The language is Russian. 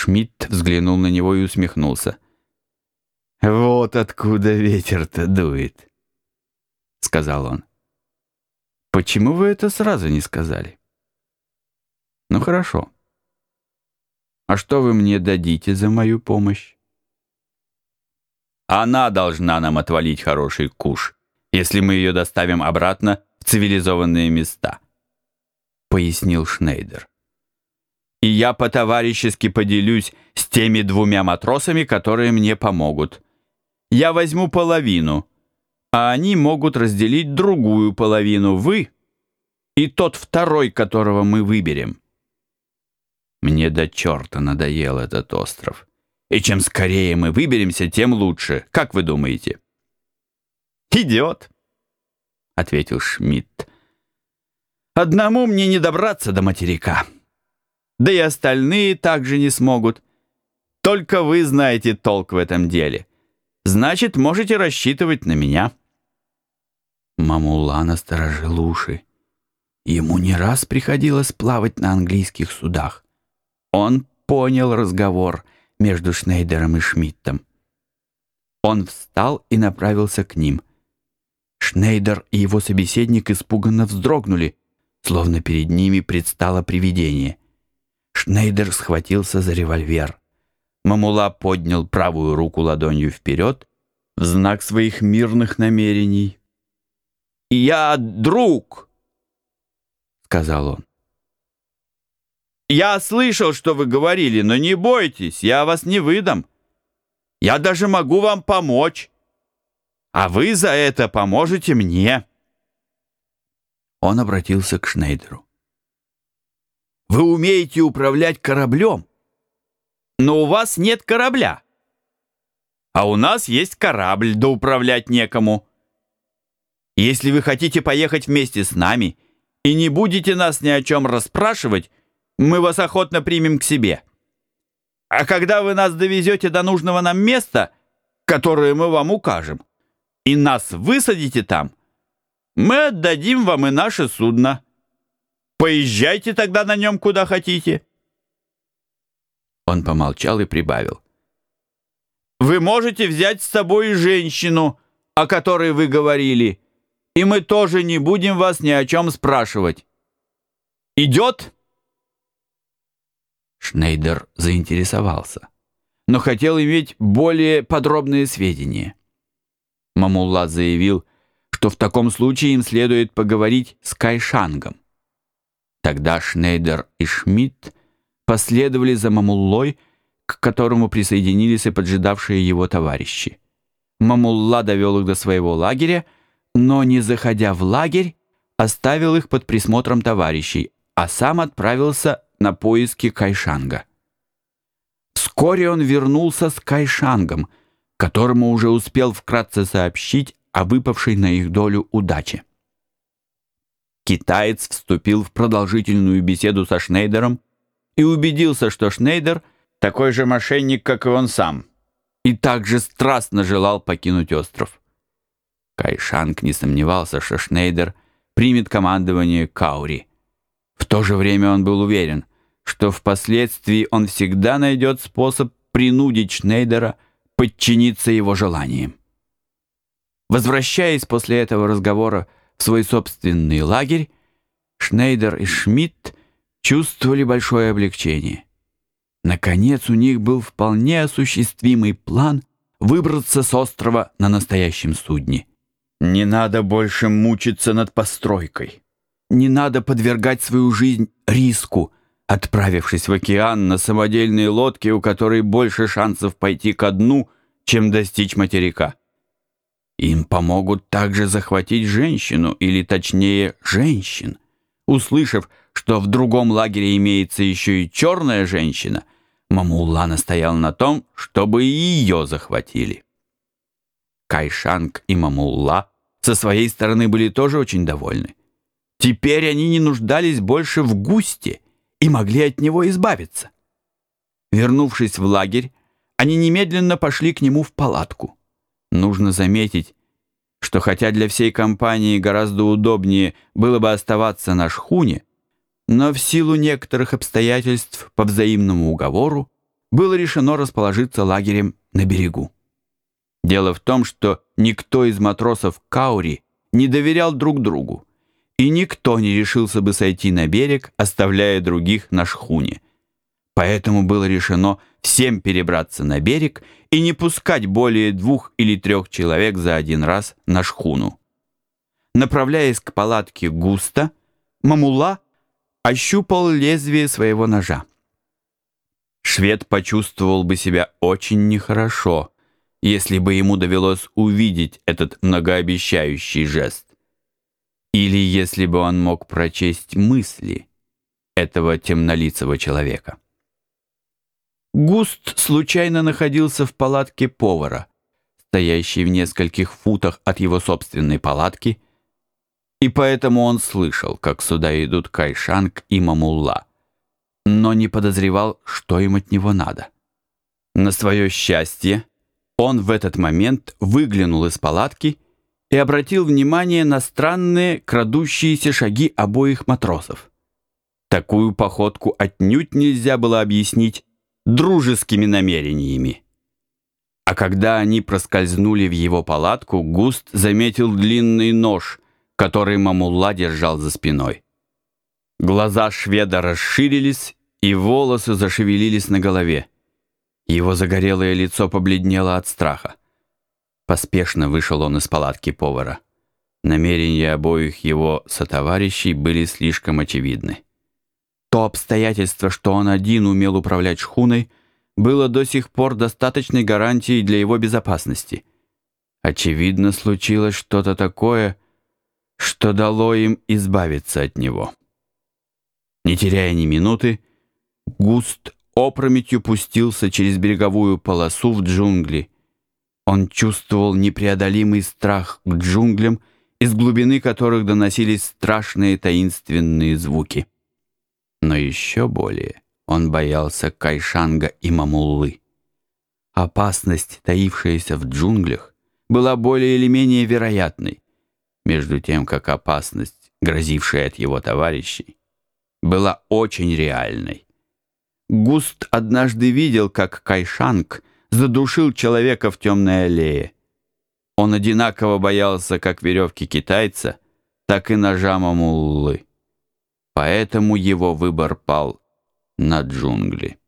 Шмидт взглянул на него и усмехнулся. «Вот откуда ветер-то дует», — сказал он. «Почему вы это сразу не сказали?» «Ну хорошо. А что вы мне дадите за мою помощь?» «Она должна нам отвалить хороший куш, если мы ее доставим обратно в цивилизованные места», — пояснил Шнейдер. «И я по-товарищески поделюсь с теми двумя матросами, которые мне помогут. Я возьму половину, а они могут разделить другую половину, вы и тот второй, которого мы выберем». Мне до черта надоел этот остров. И чем скорее мы выберемся, тем лучше. Как вы думаете? «Идет», — ответил Шмидт. «Одному мне не добраться до материка. Да и остальные также не смогут. Только вы знаете толк в этом деле. Значит, можете рассчитывать на меня». Мамула насторожил уши. Ему не раз приходилось плавать на английских судах. Он понял разговор между Шнейдером и Шмидтом. Он встал и направился к ним. Шнейдер и его собеседник испуганно вздрогнули, словно перед ними предстало привидение. Шнейдер схватился за револьвер. Мамула поднял правую руку ладонью вперед в знак своих мирных намерений. «Я друг!» — сказал он. «Я слышал, что вы говорили, но не бойтесь, я вас не выдам. Я даже могу вам помочь, а вы за это поможете мне». Он обратился к Шнейдеру. «Вы умеете управлять кораблем, но у вас нет корабля. А у нас есть корабль, да управлять некому. Если вы хотите поехать вместе с нами и не будете нас ни о чем расспрашивать, мы вас охотно примем к себе. А когда вы нас довезете до нужного нам места, которое мы вам укажем, и нас высадите там, мы отдадим вам и наше судно. Поезжайте тогда на нем куда хотите». Он помолчал и прибавил. «Вы можете взять с собой женщину, о которой вы говорили, и мы тоже не будем вас ни о чем спрашивать. Идет?» Шнейдер заинтересовался, но хотел иметь более подробные сведения. Мамулла заявил, что в таком случае им следует поговорить с Кайшангом. Тогда Шнейдер и Шмидт последовали за Мамуллой, к которому присоединились и поджидавшие его товарищи. Мамулла довел их до своего лагеря, но, не заходя в лагерь, оставил их под присмотром товарищей, а сам отправился на поиски Кайшанга. Вскоре он вернулся с Кайшангом, которому уже успел вкратце сообщить о выпавшей на их долю удаче. Китаец вступил в продолжительную беседу со Шнейдером и убедился, что Шнейдер такой же мошенник, как и он сам, и также страстно желал покинуть остров. Кайшанг не сомневался, что Шнейдер примет командование Каури. В то же время он был уверен, что впоследствии он всегда найдет способ принудить Шнейдера подчиниться его желаниям. Возвращаясь после этого разговора в свой собственный лагерь, Шнейдер и Шмидт чувствовали большое облегчение. Наконец у них был вполне осуществимый план выбраться с острова на настоящем судне. Не надо больше мучиться над постройкой. Не надо подвергать свою жизнь риску, отправившись в океан на самодельной лодке, у которой больше шансов пойти ко дну, чем достичь материка. Им помогут также захватить женщину, или точнее женщин. Услышав, что в другом лагере имеется еще и черная женщина, Мамулла настоял на том, чтобы ее захватили. Кайшанг и Мамулла со своей стороны были тоже очень довольны. Теперь они не нуждались больше в густе — и могли от него избавиться. Вернувшись в лагерь, они немедленно пошли к нему в палатку. Нужно заметить, что хотя для всей компании гораздо удобнее было бы оставаться на шхуне, но в силу некоторых обстоятельств по взаимному уговору было решено расположиться лагерем на берегу. Дело в том, что никто из матросов Каури не доверял друг другу, и никто не решился бы сойти на берег, оставляя других на шхуне. Поэтому было решено всем перебраться на берег и не пускать более двух или трех человек за один раз на шхуну. Направляясь к палатке густо, Мамула ощупал лезвие своего ножа. Швед почувствовал бы себя очень нехорошо, если бы ему довелось увидеть этот многообещающий жест. Или если бы он мог прочесть мысли этого темнолицего человека. Густ случайно находился в палатке повара, стоящей в нескольких футах от его собственной палатки, и поэтому он слышал, как сюда идут Кайшанг и Мамулла, но не подозревал, что им от него надо. На свое счастье, он в этот момент выглянул из палатки и обратил внимание на странные крадущиеся шаги обоих матросов. Такую походку отнюдь нельзя было объяснить дружескими намерениями. А когда они проскользнули в его палатку, Густ заметил длинный нож, который Мамулла держал за спиной. Глаза шведа расширились, и волосы зашевелились на голове. Его загорелое лицо побледнело от страха. Поспешно вышел он из палатки повара. Намерения обоих его сотоварищей были слишком очевидны. То обстоятельство, что он один умел управлять шхуной, было до сих пор достаточной гарантией для его безопасности. Очевидно, случилось что-то такое, что дало им избавиться от него. Не теряя ни минуты, Густ опрометью пустился через береговую полосу в джунгли, он чувствовал непреодолимый страх к джунглям, из глубины которых доносились страшные таинственные звуки. Но еще более он боялся Кайшанга и Мамуллы. Опасность, таившаяся в джунглях, была более или менее вероятной, между тем как опасность, грозившая от его товарищей, была очень реальной. Густ однажды видел, как Кайшанг задушил человека в темной аллее. Он одинаково боялся как веревки китайца, так и ножа Мамуллы. Поэтому его выбор пал на джунгли.